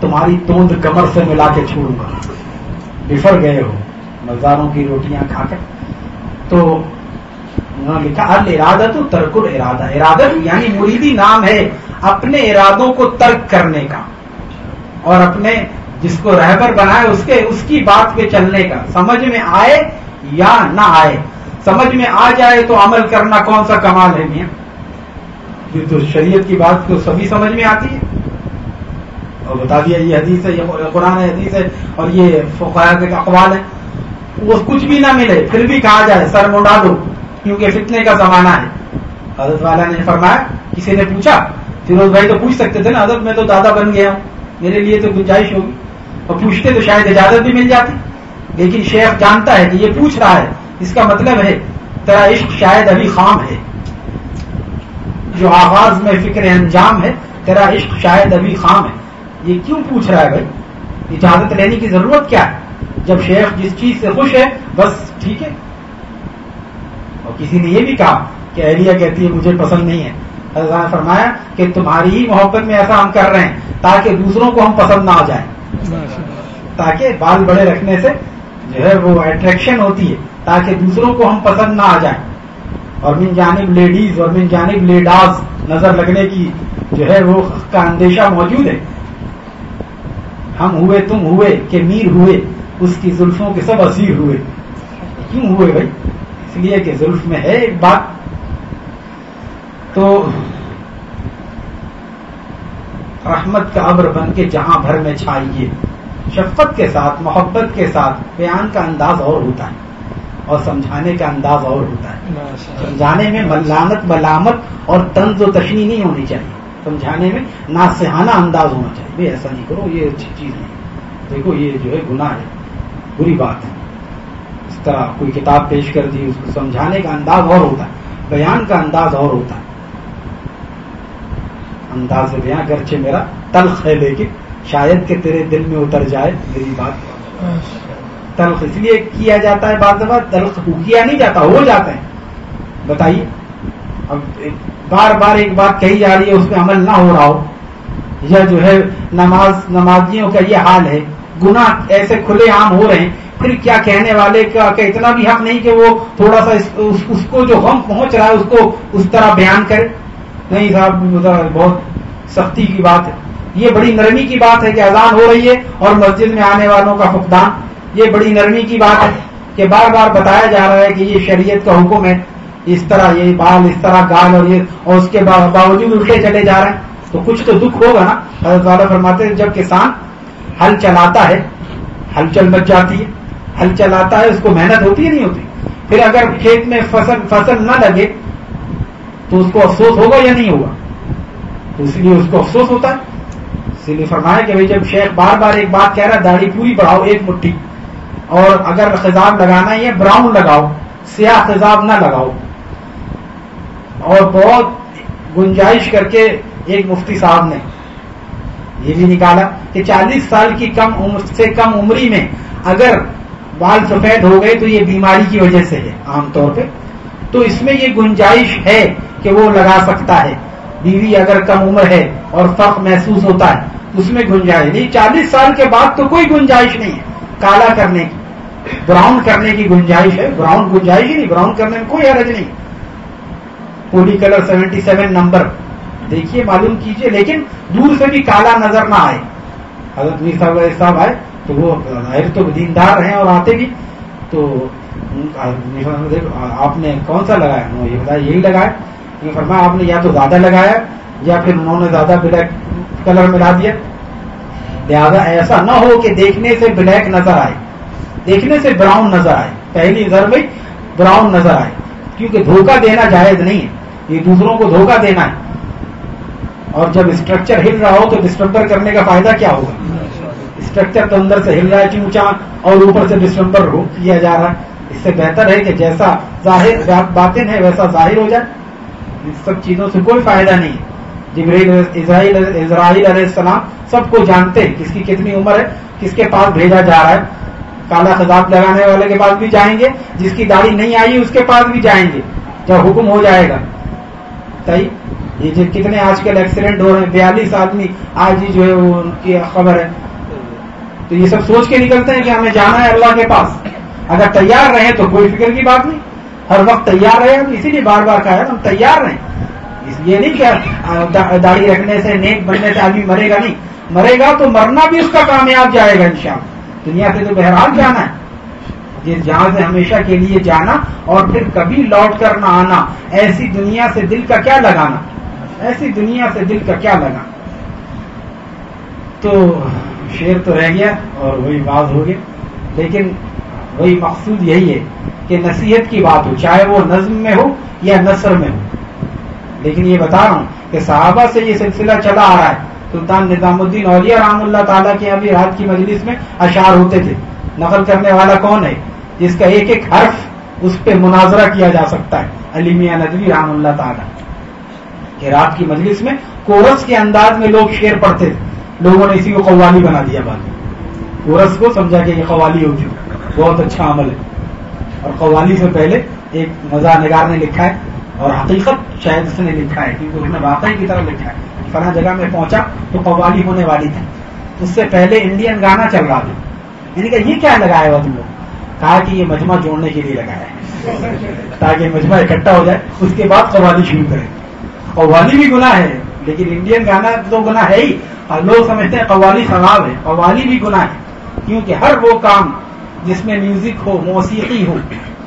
تمہاری توند کمر سے ملا کے چھوڑوں گا۔ بفر گئے ہو، مزاروں کی روٹیاں کھا کر۔ تو انہوں نے لکھا ارادہ تو ترک ارادہ ارادت یعنی مریدی نام ہے اپنے ارادوں کو ترک کرنے کا اور اپنے جس کو رہبر بنائے اس کے، اس کی بات پہ چلنے کا۔ سمجھ میں آئے یا نہ آئے؟ سمجھ میں آ جائے تو عمل کرنا کون سا کمال ہے میاں؟ یہ تو شریعت کی بات تو سبھی سمجھ میں آتی ہے۔ اور بتا دیا، یہ حدیث ہے، یہ قرآن حدیث ہے اور یہ فقایا کے اقوال ہے وہ کچھ بھی نہ ملے، پھر بھی کہا جائے، سر منڈا دو۔ کیونکہ فتنے کا زمانہ ہے۔ حضرت والا نے فرمایا، کسی نے پوچھا، فیروز بھائی تو پوچھ سکتے تھے نا، حضرت میں تو دادا بن گیا ہوں، میرے لیے تو گنجائش ہوگی۔ اور پوچھتے تو شاید اجازت بھی مل جاتی۔ لیکن شیخ جانتا ہے کہ یہ پوچھ رہا ہے۔ اس کا مطلب ہے، تیرا عشق شاید ابھی خام ہے۔ جو آغاز میں فکر انجام ہے، تیرا عشق شاید ابھی خام ہے۔ یہ کیوں پوچھ رہا ہے بھائی؟ اجازت لینے کی ضرورت کیا ہے؟ جب شیخ جس چیز سے خوش ہے، بس ٹھیک ہے۔ اور کسی نے یہ بھی کہا کہ اہلیہ کہتی ہے مجھے پسند نہیں ہے۔ حضرت نے فرمایا کہ تمہاری ہی محبت میں ایسا ہم کر رہے ہیں تاکہ دوسروں کو ہم پسند نہ آ جائیں۔ تاکہ بال بڑے رکھنے سے جو ہے وہ اٹریکشن ہوتی ہے، تاکہ دوسروں کو ہم پسند نہ آ جائیں۔ اور من جانب لیڈیز اور من جانب لیڈاز نظر لگنے کی جو ہے وہ کا اندیشہ موجود ہے۔ ہم ہوئے، تم ہوئے، کہ میر ہوئے، اس کی زلفوں کے سب اسیر ہوئے۔ کیوں ہوئے بھائی؟ اس لیے کہ زلف میں ہے ایک بات۔ تو رحمت کا ابر بن کے جہاں بھر میں چھائیے شفقت کے ساتھ محبت کے ساتھ بیان کا انداز اور ہوتا ہے اور سمجھانے کا انداز اور ہوتا ہے۔ سمجھانے میں ملامت ملامت اور طنز و تشنی نہیں ہونی چاہیے۔ سمجھانے میں ناسہانہ انداز ہونا چاہیے۔ ایسا نہیں کرو یہ اچھی چیز نہیں۔ دیکھو یہ جو ہے گناہ ہے بری بات ہے۔ طرح کوئی کتاب پیش کر دی، اس کو سمجھانے کا انداز اور ہوتا ہے، بیان کا انداز اور ہوتا ہے۔ انداز بیاں گرچہ میرا تلخ ہے، لیکن شاید کہ تیرے دل میں اتر جائے میری بات۔ تلخ اس لیے کیا جاتا ہے بعض دفعہ، تلخ کیا نہیں جاتا، ہو جاتا ہے۔ بتائیے، اب بار بار ایک بات کہی جا رہی ہے، اس پہ عمل نہ ہو رہا ہو۔ یا جو ہے، نماز، نمازیوں کا یہ حال ہے۔ گناہ ایسے کھلے عام ہو رہے ہیں پھر کیا کہنے والے کا کہ اتنا بھی حق نہیں کہ وہ تھوڑا سا اس, اس, کو جو غم پہنچ رہا ہے اس کو اس طرح بیان کرے؟ نہیں صاحب بہت سختی کی بات ہے۔ یہ بڑی نرمی کی بات ہے کہ اذان ہو رہی ہے اور مسجد میں آنے والوں کا فقدان۔ یہ بڑی نرمی کی بات ہے کہ بار بار بتایا جا رہا ہے کہ یہ شریعت کا حکم ہے۔ اس طرح یہ بال اس طرح گال اور یہ اور اس کے باوجود الٹے چلے جا رہے ہیں۔ تو کچھ تو دکھ ہوگا نا۔ حضرت والا فرماتے ہیں جب کسان ہل چلاتا ہے ہل چل بچ جاتی ہے۔ ہل چلاتا ہے، اس کو محنت ہوتی ہے نہیں ہوتی۔ پھر اگر کھیت میں فصل فصل نہ لگے، تو اس کو افسوس ہوگا یا نہیں ہوگا؟ تو اس لیے اس کو افسوس ہوتا ہے۔ اسی لیے فرمایا کہ بھائی جب شیخ بار بار ایک بات کہہ رہا داڑھی پوری بڑھاؤ، ایک مٹھی اور اگر خزاب لگانا ہی ہے، براؤن لگاؤ، سیاہ خزاب نہ لگاؤ۔ اور بہت گنجائش کر کے ایک مفتی صاحب نے یہ بھی نکالا کہ چالیس سال کی کم عمر، سے کم عمری میں اگر بال سفید ہو گئے تو یہ بیماری کی وجہ سے ہے عام طور پہ۔ تو اس میں یہ گنجائش ہے کہ وہ لگا سکتا ہے۔ بیوی اگر کم عمر ہے اور فرق محسوس ہوتا ہے، اس میں گنجائش۔ نہیں، چالیس سال کے بعد تو کوئی گنجائش نہیں ہے۔ کالا کرنے کی، براؤن کرنے کی گنجائش ہے۔ براؤن گنجائش ہی نہیں، براؤن کرنے میں کوئی حرج نہیں۔ Poly colour seventy seven number. دیکھیے، معلوم کیجیے، لیکن دور سے بھی کالا نظر نہ آئے۔ حضرت میر صاحب صاحب آئے۔ تو وہ ظاہر تو دیندار ہیں اور آتے بھی، تو آپ نے کون سا لگایا؟ انہوں یہ بتایا، یہی لگایا۔ یہ فرمایا، آپ نے یا تو زیادہ لگایا، یا پھر انہوں نے زیادہ بلیک کلر ملا دیا۔ لہٰذا ایسا نہ ہو کہ دیکھنے سے بلیک نظر آئے۔ دیکھنے سے براؤن نظر آئے۔ پہلی ضرب براؤن نظر آئے۔ کیونکہ دھوکہ دینا جائز نہیں ہے۔ یہ دوسروں کو دھوکہ دینا ہے۔ اور جب اسٹرکچر ہل رہا ہو تو ڈسٹربر کرنے کا فائدہ کیا ہوگا؟ اسٹرکچر تو اندر سے ہل رہا ہے چونچا اور اوپر سے ڈسٹربر کیا جا رہا ہے۔ اس سے بہتر ہے کہ جیسا ظاہر باطن ہے، ویسا ظاہر ہو جائے۔ ان سب چیزوں سے کوئی فائدہ نہیں جبریل اسرائیل اسرائیل علیہ السلام سب کو جانتے ہیں کس کی کتنی عمر ہے، کس کے پاس بھیجا جا رہا ہے۔ کالا خزاب لگانے والے کے پاس بھی جائیں گے، جس کی داڑھی نہیں آئی اس کے پاس بھی جائیں گے۔ جب حکم ہو جائے گا۔ یہ جو کتنے آج کل ایکسیڈنٹ ہو رہے ہیں، بیالیس آدمی، آج ہی جو ہے وہ ان کی خبر ہے۔ تو یہ سب سوچ کے نکلتے ہیں کہ ہمیں جانا ہے اللہ کے پاس۔ اگر تیار رہے تو کوئی فکر کی بات نہیں۔ ہر وقت تیار رہے ہم، اسی لیے بار بار کہا ہے ہم تیار رہیں۔ یہ نہیں کہ داڑھی رکھنے سے نیک بننے سے آدمی مرے گا نہیں۔ مرے گا تو مرنا بھی اس کا کامیاب جائے گا انشاءاللہ۔ دنیا سے تو بہرحال جانا ہے۔ جس جہاں سے ہمیشہ کے لیے جانا اور پھر کبھی لوٹ کر نہ آنا۔ ایسی دنیا سے دل کا کیا لگانا؟ ایسی دنیا سے دل کا کیا لگانا؟ تو شیر تو رہ گیا اور وہی بات ہو گیا۔ لیکن وہی مقصود یہی ہے کہ نصیحت کی بات ہو، چاہے وہ نظم میں ہو یا نثر میں ہو۔ لیکن یہ بتا رہا ہوں کہ صحابہ سے یہ سلسلہ چلا آ رہا ہے۔ سلطان نظام الدین اولیا رحم اللہ تعالیٰ کے ابھی رات کی مجلس میں اشعار ہوتے تھے۔ نقل کرنے والا کون ہے؟ جس کا ایک ایک حرف اس پہ مناظرہ کیا جا سکتا ہے۔ علی میاں ندوی رحم اللہ تعالیٰ۔ کہ رات کی مجلس میں کورس کے انداز میں لوگ شیر پڑھتے تھے۔ لوگوں نے اسی کو قوالی بنا دیا بعد کورس کو سمجھا کہ یہ قوالی ہو چکی۔ بہت اچھا عمل ہے۔ اور قوالی سے پہلے ایک مزہ نگار نے لکھا ہے اور حقیقت شاید اس نے لکھا ہے، کیونکہ اس نے واقعی کی طرح لکھا ہے۔ فلاں جگہ میں پہنچا تو قوالی ہونے والی تھی۔ اس سے پہلے انڈین گانا چل رہا تھا۔ یعنی کہ یہ کیا لگایا ہوا تم لوگ؟ کہا کہ یہ مجمع جوڑنے کے لیے لگایا ہے۔ تاکہ مجمع اکٹھا ہو جائے۔ اس کے بعد قوالی شروع کرے قوالی بھی گناہ ہے، لیکن انڈین گانا تو گناہ ہے ہی۔ اور لوگ سمجھتے ہیں قوالی ثواب ہے، قوالی بھی گناہ ہے۔ کیونکہ ہر وہ کام جس میں میوزک ہو، موسیقی ہو۔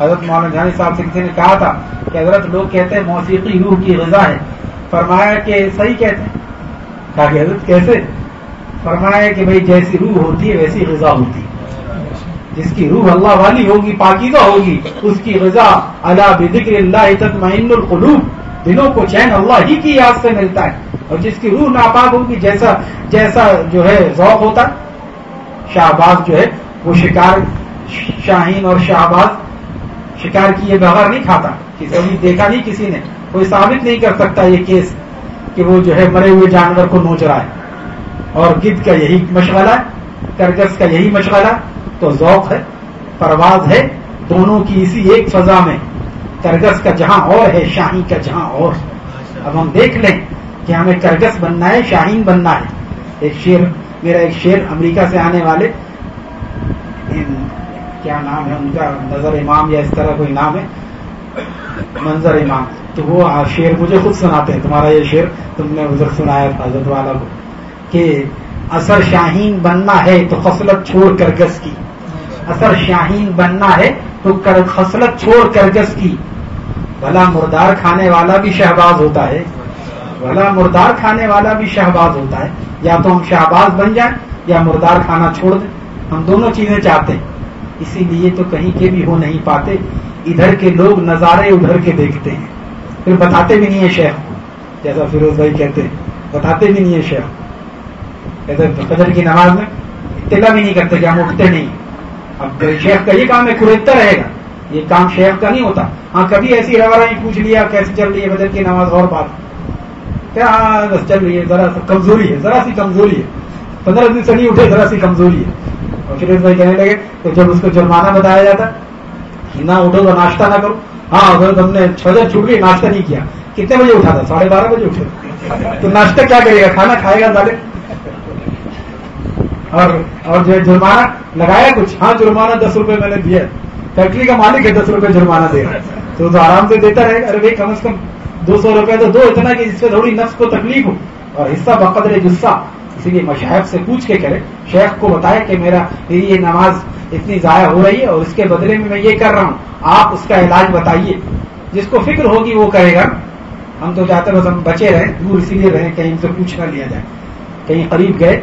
حضرت مولانا جانی صاحب سے کسی نے کہا تھا کہ حضرت لوگ کہتے ہیں موسیقی روح کی غذا ہے۔ فرمایا کہ صحیح کہتے ہیں۔ کہا کہ حضرت کیسے؟ فرمایا کہ بھائی جیسی روح ہوتی ہے، ویسی غذا ہوتی ہے۔ جس کی روح اللہ والی ہوگی، پاکیزہ ہوگی، اس کی غذا اللہ بکر اللہ تطمئن القلوب۔ دلوں کو چین اللہ ہی کی یاد سے ملتا ہے۔ اور جس کی روح ناپاک ہوگی، جیسا جیسا جو ہے ذوق ہوتا، شہباز جو ہے، وہ شکار، شاہین اور شہباز شکار کیے بغیر نہیں کھاتا، کسی دیکھا نہیں، کسی نے۔ کوئی ثابت نہیں کر سکتا یہ کیس کہ وہ جو ہے مرے ہوئے جانور کو نوچ رہا ہے۔ اور گد کا یہی مشغلہ ہے کرگس کا یہی مشغلہ تو ذوق ہے، پرواز ہے۔ دونوں کی اسی ایک فضا میں کرگس کا جہاں اور ہے شاہی کا جہاں اور۔ اب ہم دیکھ لیں کہ ہمیں کرگس بننا ہے، شاہین بننا ہے۔ ایک شیر، میرا ایک شیر امریکہ سے آنے والے۔ کیا نام ہے ان کا؟ نظر امام یا اس طرح کوئی نام ہے؟ منظر امام۔ تو وہ شعر مجھے خود سناتے ہیں، تمہارا یہ شعر تم نے ادھر سنایا حضرت والا کو۔ کہ اثر شاہین بننا ہے تو خصلت چھوڑ کرگس کی۔ اثر شاہین بننا ہے تو خصلت چھوڑ کرگس کی۔ بھلا مردار کھانے والا بھی شہباز ہوتا ہے۔ بھلا مردار کھانے والا بھی شہباز ہوتا ہے۔ یا تو ہم شہباز بن جائیں یا مردار کھانا چھوڑ دیں۔ ہم دونوں چیزیں چاہتے ہیں۔ اسی لیے تو کہیں کے بھی ہو نہیں پاتے۔ ادھر کے لوگ نظارے ادھر کے دیکھتے ہیں۔ پھر بتاتے بھی نہیں ہیں شیخ۔ کو جیسا فیروز بھائی کہتے ہیں۔ بتاتے بھی نہیں ہیں شیخ۔ کہتے فجر کی نماز میں اطلاع بھی نہیں کرتے کہ ہم اٹھتے نہیں۔ اب شیخ کا یہ کام ہے کریدتا رہے گا۔ یہ کام شیخ کا نہیں ہوتا۔ ہاں کبھی ایسی روایت پوچھ لیا کیسے چل رہی ہے فجر کی نماز؟ اور بات۔ کیا چل رہی ہے؟ ذرا سی کمزوری ہے، ذرا سی کمزوری ہے۔ پندرہ دن سے نہیں اٹھے، ذرا سی کمزوری ہے۔ اور فیروز بھائی کہنے لگے تو جب اس کو جرمانہ بتایا جاتا، کہ نہ اٹھو تو ناشتہ نہ کرو۔ ہاں اگر تم نے چھ بجے چھوٹ گئی، ناشتہ نہیں کیا۔ کتنے بجے اٹھا تھا؟ ساڑھے بارہ بجے اٹھے۔ تو ناشتہ کیا کرے گا؟ کھانا کھائے گا سارے اور اور جو ہے جرمانہ لگایا کچھ؟ ہاں جرمانہ دس روپے میں نے دیا۔ فیکٹری کا مالک ہے، دس روپے جرمانہ دے رہا تو تو آرام سے دیتا رہے گا۔ ارے بھائی، کم از کم دو سو روپے تو دو، اتنا کہ جس سے تھوڑی نفس کو تکلیف ہو۔ اور حصہ بقدر جسہ اسی لیے مشاہد سے پوچھ کے کرے۔ شیخ کو بتائے کہ میرا، میری یہ نماز اتنی ضائع ہو رہی ہے اور اس کے بدلے میں میں یہ کر رہا ہوں۔ آپ اس کا علاج بتائیے۔ جس کو فکر ہوگی وہ کہے گا۔ ہم تو چاہتے بس ہم بچے رہیں، دور اسی لیے رہیں، کہیں سے پوچھ نہ لیا جائے۔ کہیں قریب گئے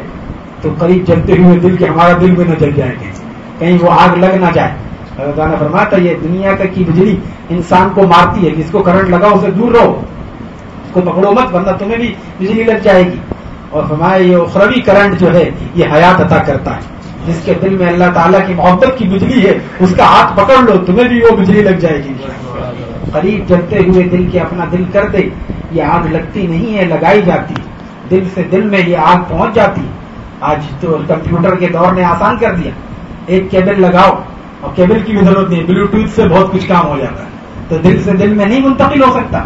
تو قریب جلتے ہوئے دل کے، ہمارا دل بھی نہ جل جائے گا کہیں وہ آگ لگ نہ جائے۔ فرماتا یہ دنیا کا کی بجلی انسان کو مارتی ہے، جس کو کرنٹ لگا اسے دور رہو، اس کو پکڑو مت، ورنہ تمہیں بھی بجلی لگ جائے گی. اور فرمایا، یہ اخروی کرنٹ جو ہے، یہ حیات عطا کرتا ہے، جس کے دل میں اللہ تعالیٰ کی محبت کی بجلی ہے، اس کا ہاتھ پکڑ لو، تمہیں بھی وہ بجلی لگ جائے گی. قریب جلتے ہوئے دل کے اپنا دل کر دے، یہ آگ لگتی نہیں ہے، لگائی جاتی دل سے دل میں یہ آگ پہنچ جاتی آج تو کمپیوٹر کے دور نے آسان کر دیا، ایک کیبل لگاؤ اور کیبل کی بھی ضرورت نہیں بلوٹوتھ سے بہت کچھ کام ہو جاتا ہے۔ تو دل سے دل میں نہیں منتقل ہو سکتا۔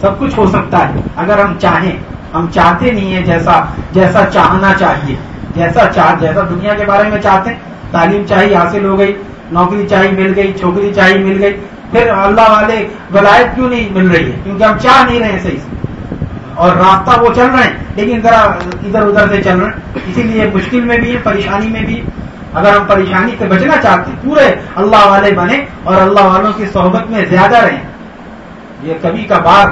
سب کچھ ہو سکتا ہے۔ اگر ہم چاہیں، ہم چاہتے نہیں ہیں جیسا جیسا چاہنا چاہیے۔ جیسا چاہ، جیسا دنیا کے بارے میں چاہتے ہیں۔ تعلیم چاہیے حاصل ہو گئی۔ نوکری چاہیے مل گئی۔ چھوکری چاہیے مل گئی۔ پھر اللہ والے ولایت کیوں نہیں مل رہی ہے؟ کیونکہ ہم چاہ نہیں رہے ہیں صحیح سے۔ اور راستہ وہ چل رہے ہیں، لیکن ذرا ادھر ادھر سے چل رہے ہیں۔ اسی لیے مشکل میں بھی ہے، پریشانی میں بھی اگر ہم پریشانی سے بچنا چاہتے ہیں، پورے اللہ والے بنے اور اللہ والوں کی صحبت میں زیادہ رہیں۔ یہ کبھی کبھار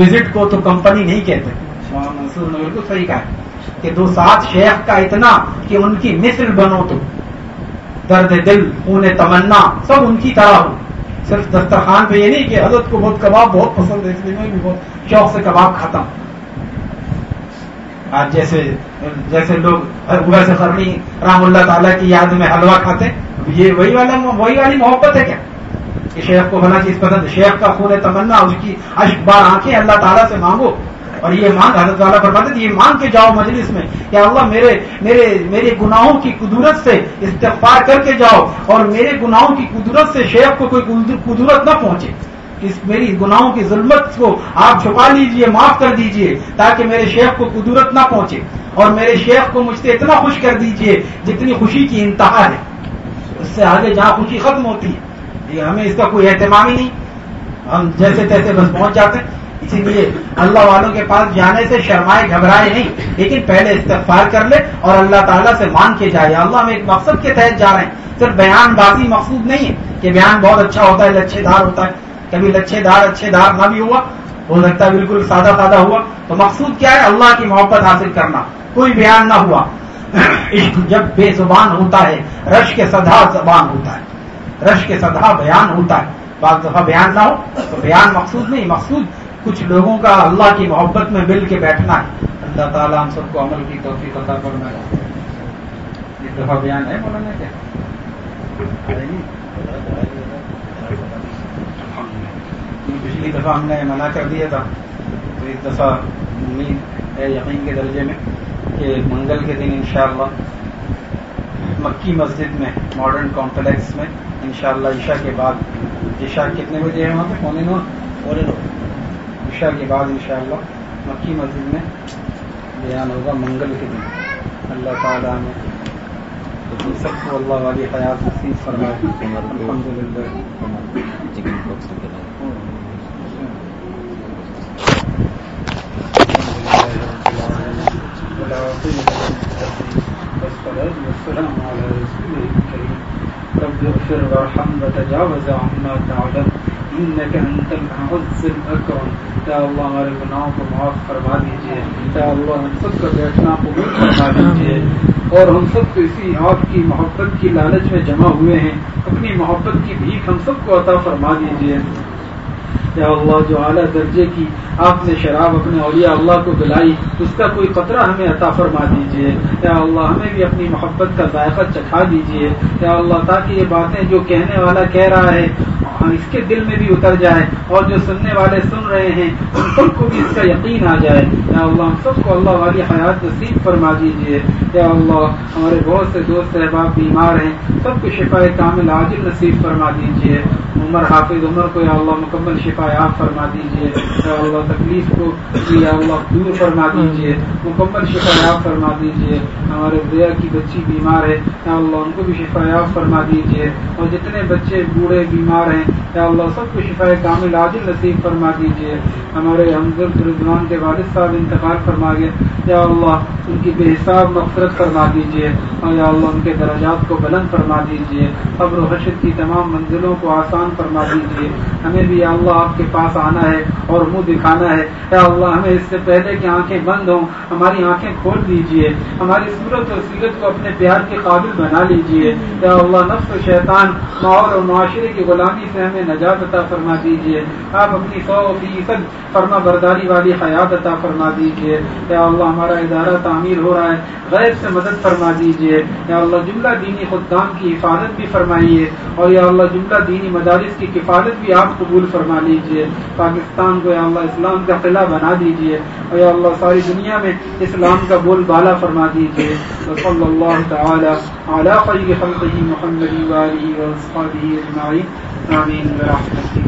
وزٹ کو تو کمپنی نہیں کہتے۔ منصور نے بالکل صحیح کہا کہ دو سات شیخ کا اتنا کہ ان کی مثل بنو تو۔ درد دل، خون تمنا، سب ان کی طرح ہو۔ صرف دسترخوان پہ یہ نہیں کہ حضرت کو بہت کباب بہت پسند ہے، اس لیے میں بھی بہت شوق سے کباب کھاتا ہوں۔ آج جیسے جیسے لوگ ویسے فرنی رام اللہ تعالیٰ کی یاد میں حلوہ کھاتے یہ وہی والا وہی والی محبت ہے کیا؟ کہ شیخ کو بنا چیز پسند، شیخ کا خون تمنا، اس کی اشک بار آنکھیں اللہ تعالیٰ سے مانگو۔ اور یہ مانگ حضرت والا فرماتے یہ مانگ کے جاؤ مجلس میں کہ اللہ میرے میرے میرے گناہوں کی قدرت سے استغفار کر کے جاؤ اور میرے گناہوں کی قدرت سے شیخ کو کوئی قدرت نہ پہنچے۔ اس میری گناہوں کی ظلمت کو آپ چھپا لیجیے، معاف کر دیجیے، تاکہ میرے شیخ کو قدرت نہ پہنچے اور میرے شیخ کو مجھ سے اتنا خوش کر دیجیے جتنی خوشی کی انتہا ہے۔ اس سے آگے جہاں خوشی ختم ہوتی ہے، یہ ہمیں اس کا کوئی اہتمام ہی نہیں۔ ہم جیسے تیسے بس پہنچ جاتے ہیں۔ اسی لیے اللہ والوں کے پاس جانے سے شرمائے، گھبرائے نہیں، لیکن پہلے استغفار کر لے اور اللہ تعالیٰ سے مان کے جائے۔ اللہ ہم ایک مقصد کے تحت جا رہے ہیں۔ صرف بیان بازی مقصود نہیں ہے کہ بیان بہت اچھا ہوتا ہے، لچھے دار ہوتا ہے۔ کبھی لچھے دار، اچھے دار نہ بھی ہوا ہو سکتا ہے بالکل سادہ سادہ ہوا۔ تو مقصود کیا ہے؟ اللہ کی محبت حاصل کرنا۔ کوئی بیان نہ ہوا۔ عشق جب بے زبان ہوتا ہے، رش کے سدا زبان ہوتا ہے۔ رش کے سدا بیان ہوتا ہے۔ بعض دفعہ بیان نہ ہو، تو بیان مقصود نہیں۔ مقصود کچھ لوگوں کا اللہ کی محبت میں مل کے بیٹھنا ہے۔ اللہ تعالیٰ ہم سب کو عمل کی توفیق عطا کرنا ایک دفعہ بیان ہے مولانا کیا پچھلی دفعہ ہم نے منع کر دیا تھا۔ تو اس دفعہ امید ہے یقین کے درجے میں کہ منگل کے دن انشاءاللہ مکی مسجد میں ماڈرن کمپلیکس میں انشاءاللہ عشاء کے بعد عشاء کتنے بجے ہیں وہاں پہ؟ پونے نو۔ پونے نو۔ عشاء کے بعد انشاءاللہ مکی مسجد میں بیان ہوگا منگل کے دن۔ اللہ تعالیٰ نے سب کو اللہ والی حیات نصیب فرمائے الحمد للہ والسلام على الكريم رب اغفر وارحم وتجاوز عما تعلم انك انت العز الاكرم یا اللہ ہمارے گناہوں کو معاف فرما دیجیے یا اللہ ہم سب کا بیٹھنا قبول فرما دیجیے اور ہم سب کو اسی آپ کی محبت کی لالچ میں جمع ہوئے ہیں۔ اپنی محبت کی بھیک ہم سب کو عطا فرما دیجیے یا اللہ، جو اعلیٰ درجے کی آپ نے شراب اپنے اولیاء اللہ کو دلائی، اس کا کوئی قطرہ ہمیں عطا فرما دیجیے یا اللہ، ہمیں بھی اپنی محبت کا ذائقہ چکھا دیجیے یا اللہ، تاکہ یہ باتیں جو کہنے والا کہہ رہا ہے ہاں، اس کے دل میں بھی اتر جائے اور جو سننے والے سن رہے ہیں، ان سب کو بھی اس کا یقین آ جائے۔ یا اللہ ہم سب کو اللہ والی حیات نصیب فرما دیجیے یا اللہ، ہمارے بہت سے دوست، احباب، بیمار ہیں، سب کو شفا کامل عاجل نصیب فرما دیجیے عمر حافظ عمر کو یا اللہ مکمل شفا یاب فرما دیجیے یا اللہ تکلیف کو یا اللہ دور فرما دیجیے مکمل شفا یاب فرما دیجیے ہمارے بیا کی بچی بیمار ہے۔ یا اللہ ان کو بھی شفا یاب فرما دیجیے اور جتنے بچے بوڑھے بیمار ہیں، یا اللہ سب کو شفا کامل عاجل نصیب فرما دیجیے ہمارے حمزر رضوان کے والد صاحب انتقال فرما گئے۔ یا اللہ ان کی بے حساب مفرت فرما دیجیے اور یا اللہ ان کے درجات کو بلند فرما دیجیے قبر و حشر کی تمام منزلوں کو آسان فرما دیجیے ہمیں بھی اللہ آپ کے پاس آنا ہے اور منہ دکھانا ہے۔ اے اللہ، ہمیں اس سے پہلے کہ آنکھیں بند ہوں، ہماری آنکھیں کھول دیجیے ہماری صورت اور سیرت کو اپنے پیار کے قابل بنا لیجیے اے اللہ، نفس و شیطان ماحول اور معاشرے کی غلامی سے ہمیں نجات عطا فرما دیجیے آپ اپنی سو فیصد فرما برداری والی حیات عطا فرما دیجیے اے اللہ، ہمارا ادارہ تعمیر ہو رہا ہے غیر سے مدد فرما دیجیے یا اللہ، جملہ دینی خدام کی حفاظت بھی فرمائیے۔ اور یا اللہ، جملہ دینی مدارس اس کی کفالت بھی آپ قبول فرما لیجیے۔ پاکستان کو یا اللہ اسلام کا قلعہ بنا دیجیے اور یا اللہ ساری دنیا میں اسلام کا بول بالا فرما دیجیے صلی اللہ تعالی علی خیر خلقہ محمد والی و اجمعین۔ آمین برحمتہ